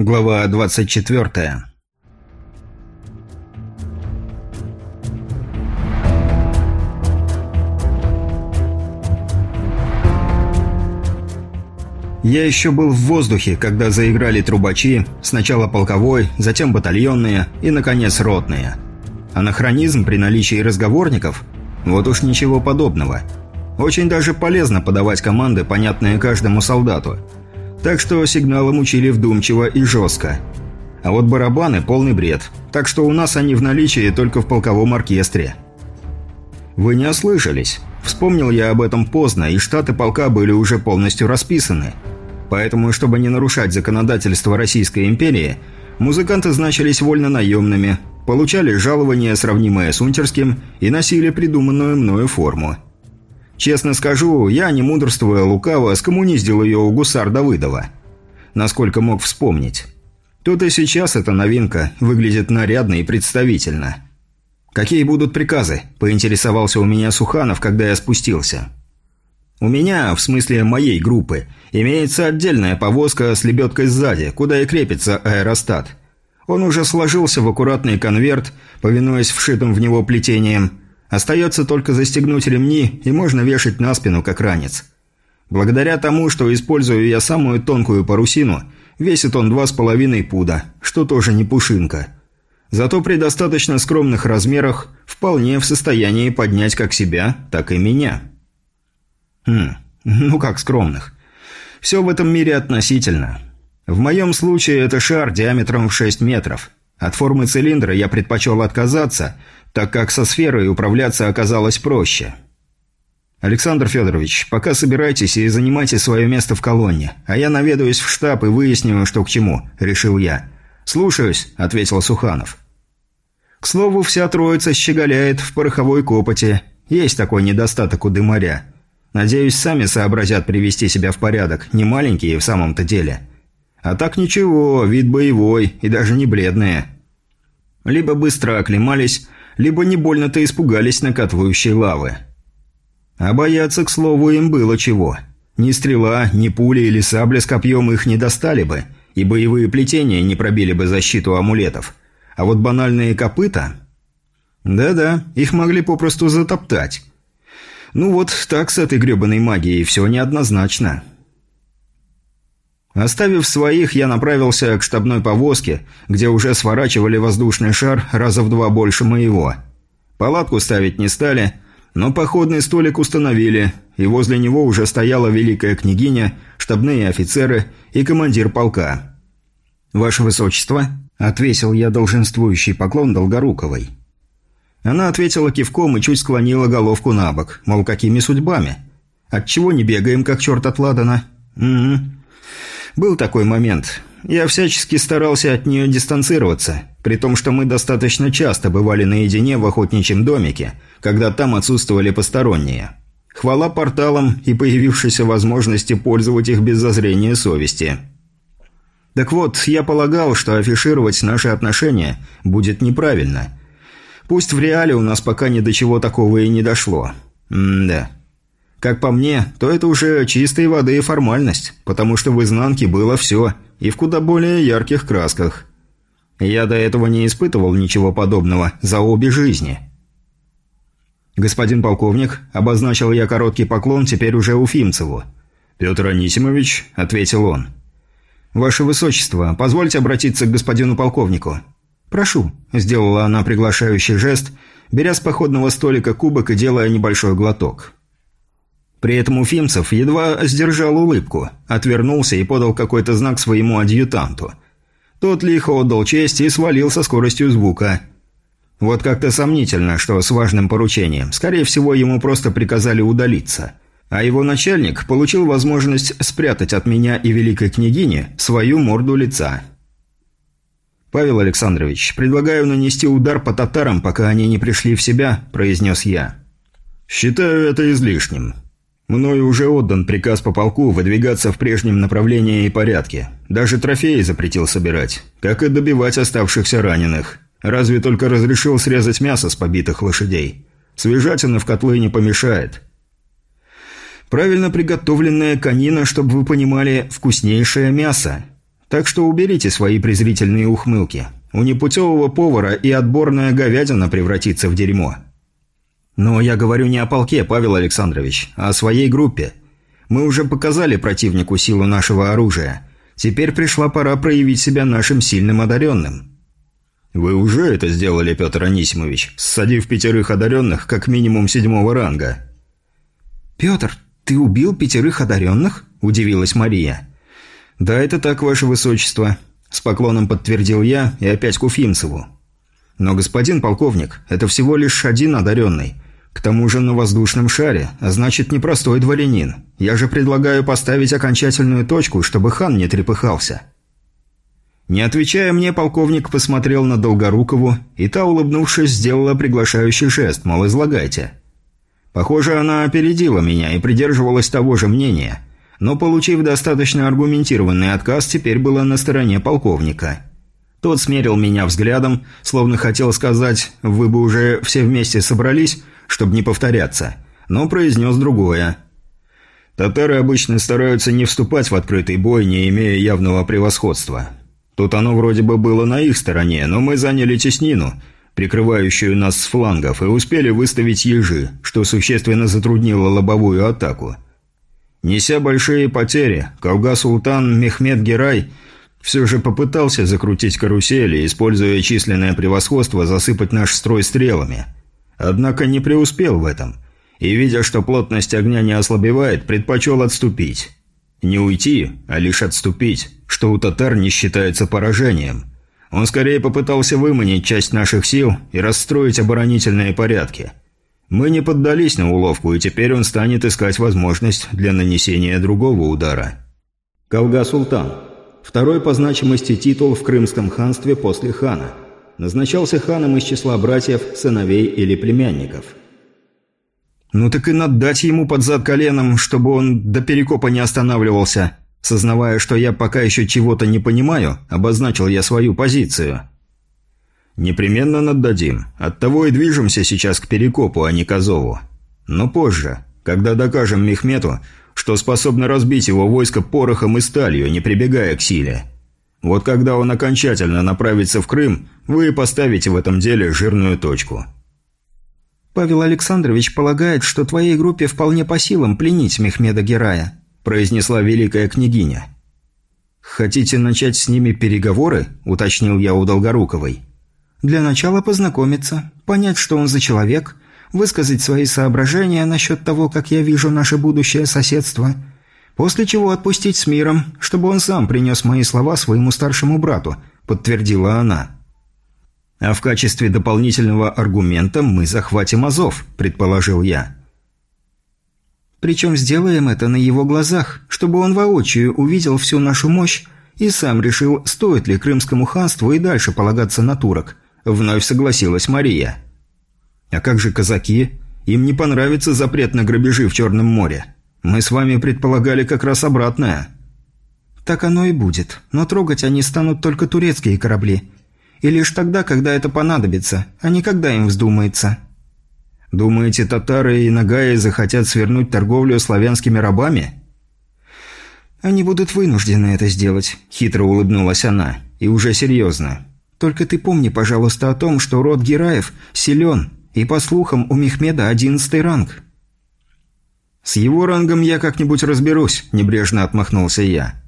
Глава 24 Я еще был в воздухе, когда заиграли трубачи, сначала полковой, затем батальонные и, наконец, ротные. Анахронизм при наличии разговорников? Вот уж ничего подобного. Очень даже полезно подавать команды, понятные каждому солдату – так что сигналом учили вдумчиво и жестко. А вот барабаны – полный бред. Так что у нас они в наличии только в полковом оркестре. Вы не ослышались. Вспомнил я об этом поздно, и штаты полка были уже полностью расписаны. Поэтому, чтобы не нарушать законодательство Российской империи, музыканты значились вольно наемными, получали жалование, сравнимое с унтерским, и носили придуманную мною форму – Честно скажу, я, не мудрствуя лукаво, скоммуниздил ее у гусар Давыдова. Насколько мог вспомнить. Тут и сейчас эта новинка выглядит нарядно и представительно. «Какие будут приказы?» – поинтересовался у меня Суханов, когда я спустился. «У меня, в смысле моей группы, имеется отдельная повозка с лебедкой сзади, куда и крепится аэростат. Он уже сложился в аккуратный конверт, повинуясь вшитым в него плетением – Остается только застегнуть ремни, и можно вешать на спину, как ранец. Благодаря тому, что использую я самую тонкую парусину, весит он два с половиной пуда, что тоже не пушинка. Зато при достаточно скромных размерах вполне в состоянии поднять как себя, так и меня. Хм, ну как скромных. Все в этом мире относительно. В моем случае это шар диаметром в 6 метров. От формы цилиндра я предпочел отказаться – так как со сферой управляться оказалось проще. «Александр Федорович, пока собирайтесь и занимайте свое место в колонне, а я наведаюсь в штаб и выясню, что к чему», – решил я. «Слушаюсь», – ответил Суханов. К слову, вся троица щеголяет в пороховой копоте. Есть такой недостаток у дымаря. Надеюсь, сами сообразят привести себя в порядок, не маленькие в самом-то деле. А так ничего, вид боевой и даже не бледные. Либо быстро оклемались, либо не больно-то испугались накатывающей лавы. А бояться, к слову, им было чего. Ни стрела, ни пули или сабля с копьем их не достали бы, и боевые плетения не пробили бы защиту амулетов. А вот банальные копыта... Да-да, их могли попросту затоптать. Ну вот так с этой гребаной магией все неоднозначно. Оставив своих, я направился к штабной повозке, где уже сворачивали воздушный шар раза в два больше моего. Палатку ставить не стали, но походный столик установили, и возле него уже стояла великая княгиня, штабные офицеры и командир полка. «Ваше Высочество», — отвесил я долженствующий поклон Долгоруковой. Она ответила кивком и чуть склонила головку на бок, мол, какими судьбами? Отчего не бегаем, как черт от ладана? Угу. Был такой момент. Я всячески старался от нее дистанцироваться, при том, что мы достаточно часто бывали наедине в охотничьем домике, когда там отсутствовали посторонние. Хвала порталам и появившейся возможности пользовать их без зазрения совести. Так вот, я полагал, что афишировать наши отношения будет неправильно. Пусть в реале у нас пока ни до чего такого и не дошло. М-да. Как по мне, то это уже чистой воды формальность, потому что в изнанке было все, и в куда более ярких красках. Я до этого не испытывал ничего подобного за обе жизни. «Господин полковник», – обозначил я короткий поклон теперь уже Уфимцеву. «Петр Анисимович», – ответил он. «Ваше Высочество, позвольте обратиться к господину полковнику». «Прошу», – сделала она приглашающий жест, беря с походного столика кубок и делая небольшой глоток. При этом Уфимцев едва сдержал улыбку, отвернулся и подал какой-то знак своему адъютанту. Тот лихо отдал честь и свалил со скоростью звука. Вот как-то сомнительно, что с важным поручением. Скорее всего, ему просто приказали удалиться. А его начальник получил возможность спрятать от меня и великой княгини свою морду лица. «Павел Александрович, предлагаю нанести удар по татарам, пока они не пришли в себя», – произнес я. «Считаю это излишним. Мною уже отдан приказ по полку выдвигаться в прежнем направлении и порядке. Даже трофеи запретил собирать, как и добивать оставшихся раненых. Разве только разрешил срезать мясо с побитых лошадей. Свежатина в котлы не помешает. Правильно приготовленная конина, чтобы вы понимали, вкуснейшее мясо. Так что уберите свои презрительные ухмылки. У непутевого повара и отборная говядина превратится в дерьмо. Но я говорю не о полке, Павел Александрович, а о своей группе. Мы уже показали противнику силу нашего оружия. Теперь пришла пора проявить себя нашим сильным одаренным. Вы уже это сделали, Петр Анисимович, ссадив пятерых одаренных как минимум седьмого ранга. «Петр, ты убил пятерых одаренных?» – удивилась Мария. «Да, это так, ваше высочество», – с поклоном подтвердил я и опять Куфимцеву. «Но, господин полковник, это всего лишь один одаренный. К тому же на воздушном шаре, а значит, непростой дворянин. Я же предлагаю поставить окончательную точку, чтобы хан не трепыхался». Не отвечая мне, полковник посмотрел на Долгорукову, и та, улыбнувшись, сделала приглашающий жест, мол, излагайте. Похоже, она опередила меня и придерживалась того же мнения, но, получив достаточно аргументированный отказ, теперь была на стороне полковника. Тот смерил меня взглядом, словно хотел сказать «Вы бы уже все вместе собрались», чтобы не повторяться, но произнес другое. «Татары обычно стараются не вступать в открытый бой, не имея явного превосходства. Тут оно вроде бы было на их стороне, но мы заняли теснину, прикрывающую нас с флангов, и успели выставить ежи, что существенно затруднило лобовую атаку. Неся большие потери, Калга-Султан Мехмед Герай все же попытался закрутить карусели, используя численное превосходство, засыпать наш строй стрелами. Однако не преуспел в этом, и, видя, что плотность огня не ослабевает, предпочел отступить. Не уйти, а лишь отступить, что у татар не считается поражением – он скорее попытался выманить часть наших сил и расстроить оборонительные порядки. Мы не поддались на уловку, и теперь он станет искать возможность для нанесения другого удара. Калга-Султан. Второй по значимости титул в Крымском ханстве после хана. Назначался ханом из числа братьев, сыновей или племянников. «Ну так и наддать ему под зад коленом, чтобы он до перекопа не останавливался», Сознавая, что я пока еще чего-то не понимаю, обозначил я свою позицию. «Непременно наддадим. Оттого и движемся сейчас к Перекопу, а не к Азову. Но позже, когда докажем Мехмету, что способны разбить его войско порохом и сталью, не прибегая к силе. Вот когда он окончательно направится в Крым, вы поставите в этом деле жирную точку». «Павел Александрович полагает, что твоей группе вполне по силам пленить Мехмеда Герая», произнесла великая княгиня. «Хотите начать с ними переговоры?» – уточнил я у Долгоруковой. «Для начала познакомиться, понять, что он за человек, высказать свои соображения насчет того, как я вижу наше будущее соседство, после чего отпустить с миром, чтобы он сам принес мои слова своему старшему брату», – подтвердила она. «А в качестве дополнительного аргумента мы захватим Азов», – предположил я. Причем сделаем это на его глазах, чтобы он воочию увидел всю нашу мощь и сам решил, стоит ли Крымскому ханству и дальше полагаться на турок. Вновь согласилась Мария. А как же казаки? Им не понравится запрет на грабежи в Черном море. Мы с вами предполагали как раз обратное. Так оно и будет. Но трогать они станут только турецкие корабли. И лишь тогда, когда это понадобится, а не когда им вздумается. Думаете, татары и нагаи захотят свернуть торговлю славянскими рабами? Они будут вынуждены это сделать, хитро улыбнулась она. И уже серьезно. Только ты помни, пожалуйста, о том, что род Гераев силен, и по слухам у Мехмеда одиннадцатый ранг. С его рангом я как-нибудь разберусь, небрежно отмахнулся я.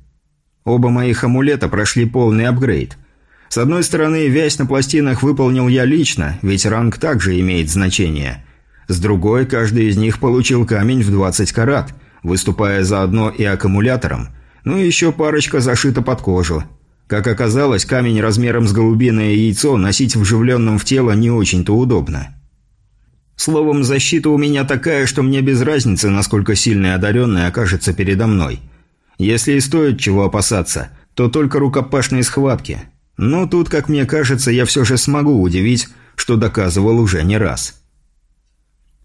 Оба моих амулета прошли полный апгрейд. С одной стороны, вязь на пластинах выполнил я лично, ведь ранг также имеет значение – с другой, каждый из них получил камень в 20 карат, выступая заодно и аккумулятором. Ну и еще парочка зашита под кожу. Как оказалось, камень размером с голубиное яйцо носить вживленным в тело не очень-то удобно. Словом, защита у меня такая, что мне без разницы, насколько сильный одаренный окажется передо мной. Если и стоит чего опасаться, то только рукопашные схватки. Но тут, как мне кажется, я все же смогу удивить, что доказывал уже не раз.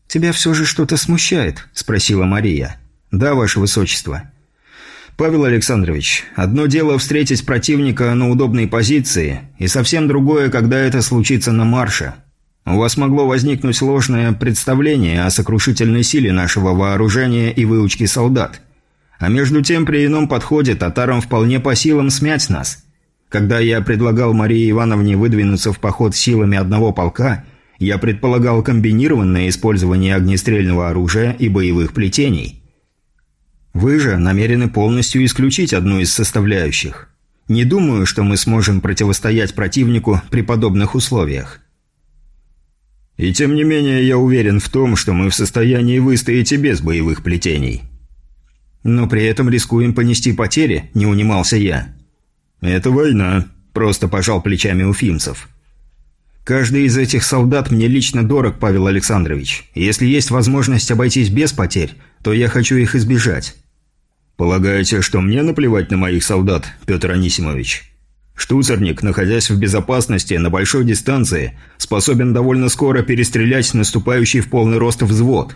«Тебя все же что-то смущает?» – спросила Мария. «Да, ваше высочество». «Павел Александрович, одно дело встретить противника на удобной позиции, и совсем другое, когда это случится на марше. У вас могло возникнуть ложное представление о сокрушительной силе нашего вооружения и выучки солдат. А между тем при ином подходе татарам вполне по силам смять нас. Когда я предлагал Марии Ивановне выдвинуться в поход силами одного полка, я предполагал комбинированное использование огнестрельного оружия и боевых плетений. Вы же намерены полностью исключить одну из составляющих. Не думаю, что мы сможем противостоять противнику при подобных условиях. И тем не менее я уверен в том, что мы в состоянии выстоять и без боевых плетений. Но при этом рискуем понести потери, не унимался я. Это война, просто пожал плечами уфимцев. Каждый из этих солдат мне лично дорог, Павел Александрович. Если есть возможность обойтись без потерь, то я хочу их избежать. Полагаете, что мне наплевать на моих солдат, Петр Анисимович? Штуцерник, находясь в безопасности на большой дистанции, способен довольно скоро перестрелять наступающий в полный рост взвод.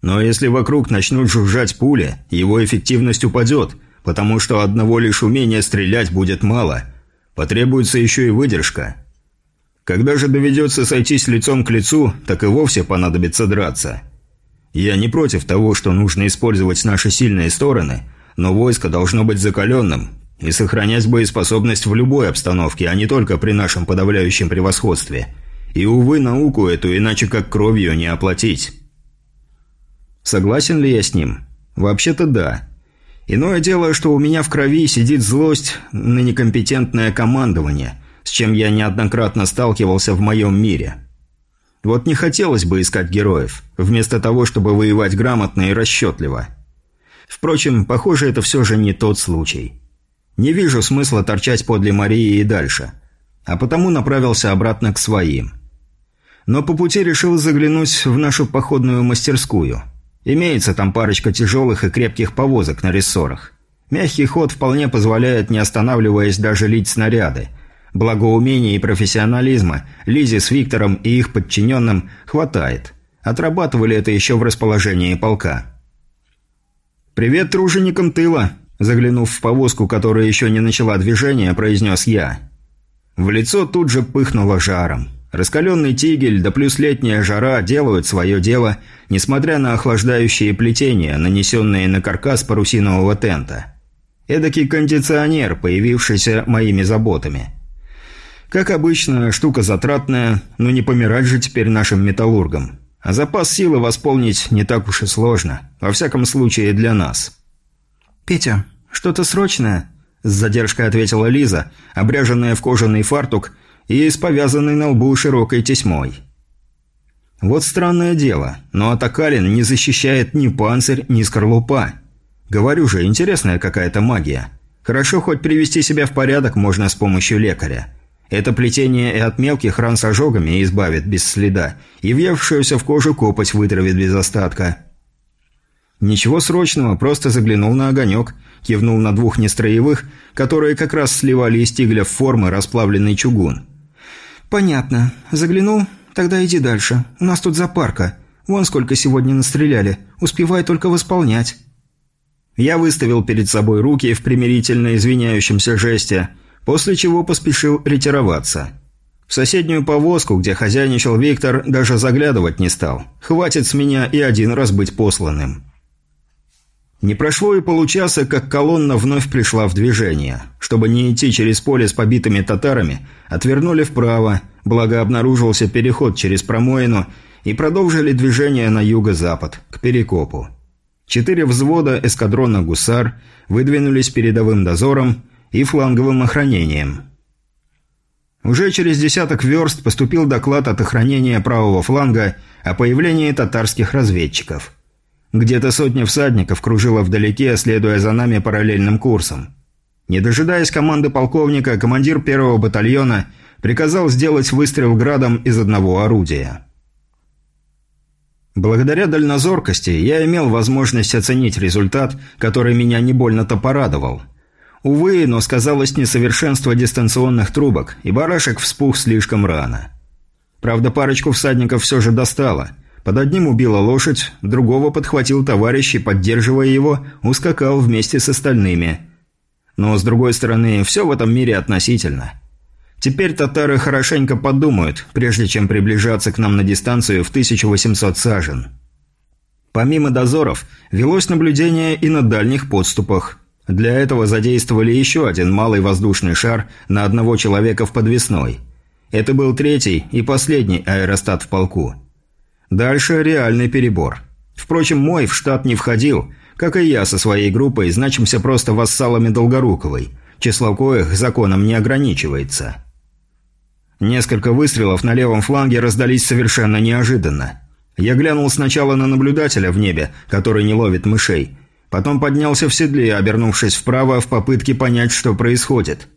Но если вокруг начнут жужжать пули, его эффективность упадет, потому что одного лишь умения стрелять будет мало. Потребуется еще и выдержка. Когда же доведется сойтись лицом к лицу, так и вовсе понадобится драться. Я не против того, что нужно использовать наши сильные стороны, но войско должно быть закаленным, и сохранять боеспособность в любой обстановке, а не только при нашем подавляющем превосходстве. И, увы, науку эту иначе как кровью не оплатить. Согласен ли я с ним? Вообще-то да. Иное дело, что у меня в крови сидит злость на некомпетентное командование, с чем я неоднократно сталкивался в моем мире. Вот не хотелось бы искать героев, вместо того, чтобы воевать грамотно и расчетливо. Впрочем, похоже, это все же не тот случай. Не вижу смысла торчать подле Марии и дальше, а потому направился обратно к своим. Но по пути решил заглянуть в нашу походную мастерскую. Имеется там парочка тяжелых и крепких повозок на рессорах. Мягкий ход вполне позволяет, не останавливаясь, даже лить снаряды. Благо умения и профессионализма Лизе с Виктором и их подчиненным хватает. Отрабатывали это еще в расположении полка. «Привет труженикам тыла!» Заглянув в повозку, которая еще не начала движение, произнес я. В лицо тут же пыхнуло жаром. Раскаленный тигель да плюс летняя жара делают свое дело, несмотря на охлаждающие плетения, нанесенные на каркас парусинового тента. Эдакий кондиционер, появившийся моими заботами. Как обычно, штука затратная, но не помирать же теперь нашим металлургам. А запас силы восполнить не так уж и сложно, во всяком случае для нас. «Петя, что-то срочное?» – с задержкой ответила Лиза, обряженная в кожаный фартук и с повязанной на лбу широкой тесьмой. Вот странное дело, но Атакалин не защищает ни панцирь, ни скорлупа. Говорю же, интересная какая-то магия. Хорошо хоть привести себя в порядок можно с помощью лекаря. Это плетение и от мелких ран с ожогами избавит без следа, и въевшуюся в кожу копоть вытравит без остатка. «Ничего срочного, просто заглянул на огонек», кивнул на двух нестроевых, которые как раз сливали из тигля в формы расплавленный чугун. «Понятно. Заглянул? Тогда иди дальше. У нас тут запарка. Вон сколько сегодня настреляли. Успевай только восполнять». Я выставил перед собой руки в примирительно извиняющемся жесте, после чего поспешил ретироваться. В соседнюю повозку, где хозяйничал Виктор, даже заглядывать не стал. Хватит с меня и один раз быть посланным. Не прошло и получаса, как колонна вновь пришла в движение. Чтобы не идти через поле с побитыми татарами, отвернули вправо, благо обнаружился переход через промоину, и продолжили движение на юго-запад, к Перекопу. Четыре взвода эскадрона «Гусар» выдвинулись передовым дозором и фланговым охранением. Уже через десяток верст поступил доклад от охранения правого фланга о появлении татарских разведчиков – где-то сотня всадников кружила вдалеке, следуя за нами параллельным курсом. Не дожидаясь команды полковника, командир первого батальона приказал сделать выстрел градом из одного орудия. Благодаря дальнозоркости я имел возможность оценить результат, который меня не больно-то порадовал. Увы, но сказалось несовершенство дистанционных трубок, и барашек вспух слишком рано. Правда, парочку всадников все же достало – под одним убила лошадь, другого подхватил товарищ и, поддерживая его, ускакал вместе с остальными. Но, с другой стороны, все в этом мире относительно. Теперь татары хорошенько подумают, прежде чем приближаться к нам на дистанцию в 1800 сажен. Помимо дозоров, велось наблюдение и на дальних подступах. Для этого задействовали еще один малый воздушный шар на одного человека в подвесной. Это был третий и последний аэростат в полку. Дальше реальный перебор. Впрочем, мой в штат не входил, как и я со своей группой значимся просто вассалами Долгоруковой, число коих законом не ограничивается. Несколько выстрелов на левом фланге раздались совершенно неожиданно. Я глянул сначала на наблюдателя в небе, который не ловит мышей, потом поднялся в седле, обернувшись вправо в попытке понять, что происходит.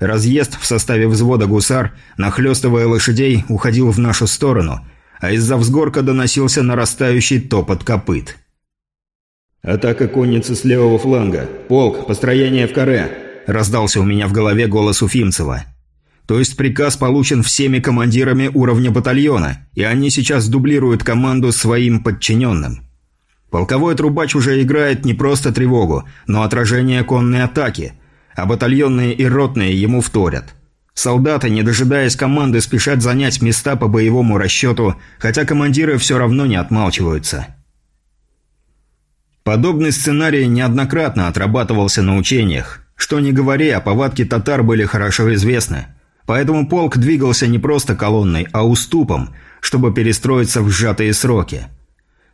Разъезд в составе взвода гусар, нахлестывая лошадей, уходил в нашу сторону, а из-за взгорка доносился нарастающий топот копыт. «Атака конницы с левого фланга! Полк! Построение в каре!» – раздался у меня в голове голос Уфимцева. То есть приказ получен всеми командирами уровня батальона, и они сейчас дублируют команду своим подчиненным. Полковой трубач уже играет не просто тревогу, но отражение конной атаки, а батальонные и ротные ему вторят. Солдаты, не дожидаясь команды, спешат занять места по боевому расчету, хотя командиры все равно не отмалчиваются. Подобный сценарий неоднократно отрабатывался на учениях. Что ни говори, а повадки татар были хорошо известны – Поэтому полк двигался не просто колонной, а уступом, чтобы перестроиться в сжатые сроки.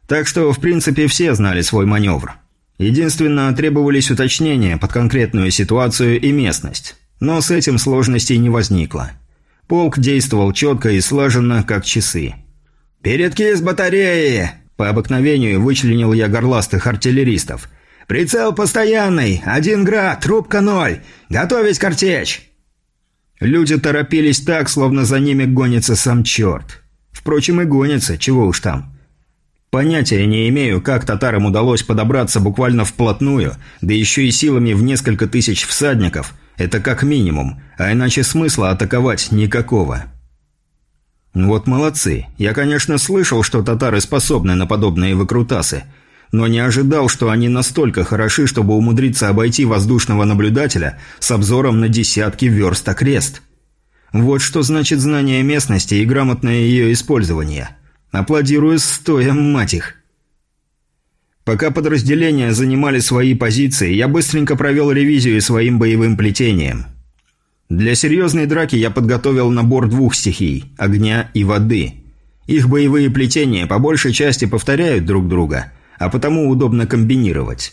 Так что, в принципе, все знали свой маневр. Единственно, требовались уточнения под конкретную ситуацию и местность. Но с этим сложностей не возникло. Полк действовал четко и слаженно, как часы. «Передки из батареи!» По обыкновению вычленил я горластых артиллеристов. «Прицел постоянный! Один град, трубка ноль! Готовить картечь!» Люди торопились так, словно за ними гонится сам черт. Впрочем, и гонится, чего уж там. Понятия не имею, как татарам удалось подобраться буквально вплотную, да еще и силами в несколько тысяч всадников. Это как минимум, а иначе смысла атаковать никакого. Вот молодцы. Я, конечно, слышал, что татары способны на подобные выкрутасы, но не ожидал, что они настолько хороши, чтобы умудриться обойти воздушного наблюдателя с обзором на десятки верст окрест. Вот что значит знание местности и грамотное ее использование. Аплодирую стоя, мать их. Пока подразделения занимали свои позиции, я быстренько провел ревизию своим боевым плетением. Для серьезной драки я подготовил набор двух стихий – огня и воды. Их боевые плетения по большей части повторяют друг друга – а потому удобно комбинировать.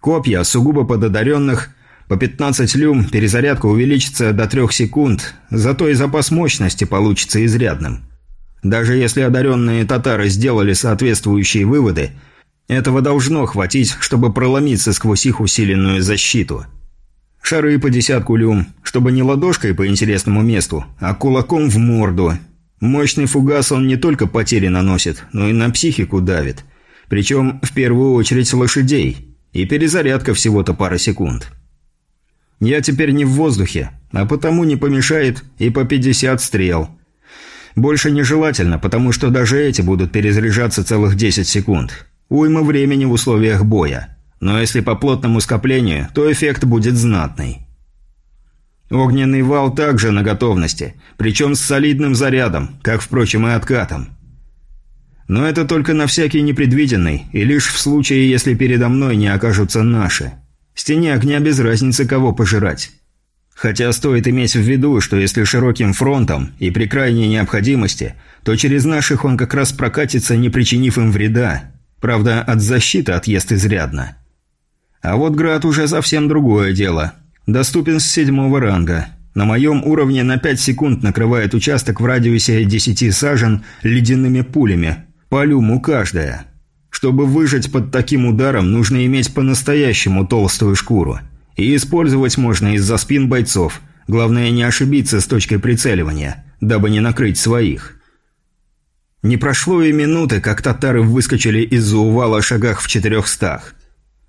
Копья сугубо пододаренных, по 15 люм перезарядка увеличится до 3 секунд, зато и запас мощности получится изрядным. Даже если одаренные татары сделали соответствующие выводы, этого должно хватить, чтобы проломиться сквозь их усиленную защиту. Шары по десятку люм, чтобы не ладошкой по интересному месту, а кулаком в морду. Мощный фугас он не только потери наносит, но и на психику давит – причем в первую очередь лошадей. И перезарядка всего-то пара секунд. Я теперь не в воздухе, а потому не помешает и по 50 стрел. Больше нежелательно, потому что даже эти будут перезаряжаться целых 10 секунд. Уйма времени в условиях боя. Но если по плотному скоплению, то эффект будет знатный. Огненный вал также на готовности, причем с солидным зарядом, как, впрочем, и откатом. Но это только на всякий непредвиденный, и лишь в случае, если передо мной не окажутся наши. Стене огня без разницы, кого пожирать. Хотя стоит иметь в виду, что если широким фронтом и при крайней необходимости, то через наших он как раз прокатится, не причинив им вреда. Правда, от защиты отъест изрядно. А вот град уже совсем другое дело. Доступен с седьмого ранга. На моем уровне на 5 секунд накрывает участок в радиусе 10 сажен ледяными пулями, по люму каждая. Чтобы выжить под таким ударом, нужно иметь по-настоящему толстую шкуру. И использовать можно из-за спин бойцов. Главное не ошибиться с точкой прицеливания, дабы не накрыть своих. Не прошло и минуты, как татары выскочили из-за увала шагах в четырехстах.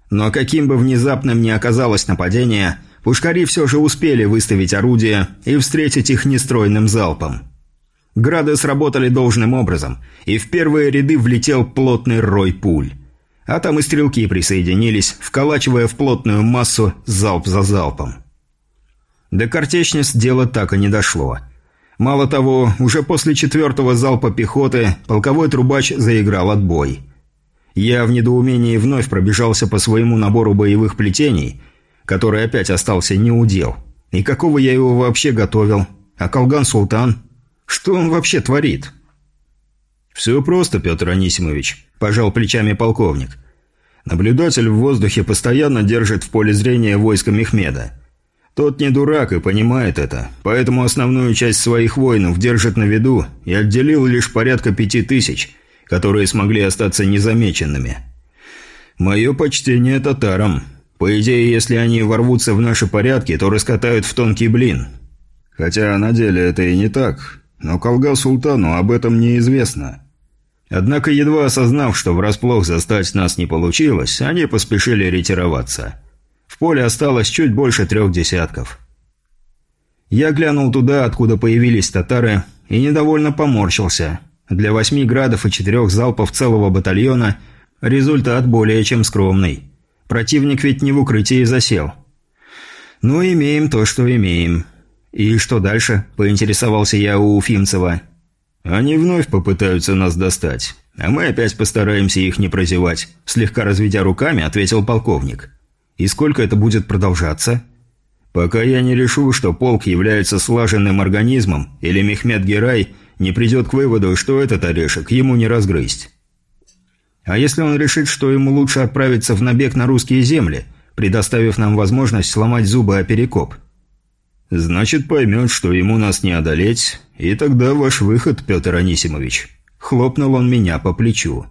Но каким бы внезапным ни оказалось нападение, пушкари все же успели выставить орудия и встретить их нестройным залпом. Грады сработали должным образом, и в первые ряды влетел плотный рой пуль. А там и стрелки присоединились, вколачивая в плотную массу залп за залпом. До картечниц дело так и не дошло. Мало того, уже после четвертого залпа пехоты полковой трубач заиграл отбой. Я в недоумении вновь пробежался по своему набору боевых плетений, который опять остался неудел. И какого я его вообще готовил? А Колган Султан? Что он вообще творит? «Все просто, Петр Анисимович», – пожал плечами полковник. «Наблюдатель в воздухе постоянно держит в поле зрения войска Мехмеда. Тот не дурак и понимает это, поэтому основную часть своих воинов держит на виду и отделил лишь порядка пяти тысяч, которые смогли остаться незамеченными. Мое почтение татарам. По идее, если они ворвутся в наши порядки, то раскатают в тонкий блин. Хотя на деле это и не так, но Колга Султану об этом неизвестно. Однако, едва осознав, что врасплох застать нас не получилось, они поспешили ретироваться. В поле осталось чуть больше трех десятков. Я глянул туда, откуда появились татары, и недовольно поморщился – для восьми градов и четырех залпов целого батальона результат более чем скромный. Противник ведь не в укрытии засел. Ну, имеем то, что имеем. И что дальше? Поинтересовался я у Уфимцева. Они вновь попытаются нас достать. А мы опять постараемся их не прозевать. Слегка разведя руками, ответил полковник. И сколько это будет продолжаться? Пока я не решу, что полк является слаженным организмом, или Мехмед Герай не придет к выводу, что этот орешек ему не разгрызть. А если он решит, что ему лучше отправиться в набег на русские земли, предоставив нам возможность сломать зубы о перекоп? Значит, поймет, что ему нас не одолеть, и тогда ваш выход, Петр Анисимович. Хлопнул он меня по плечу.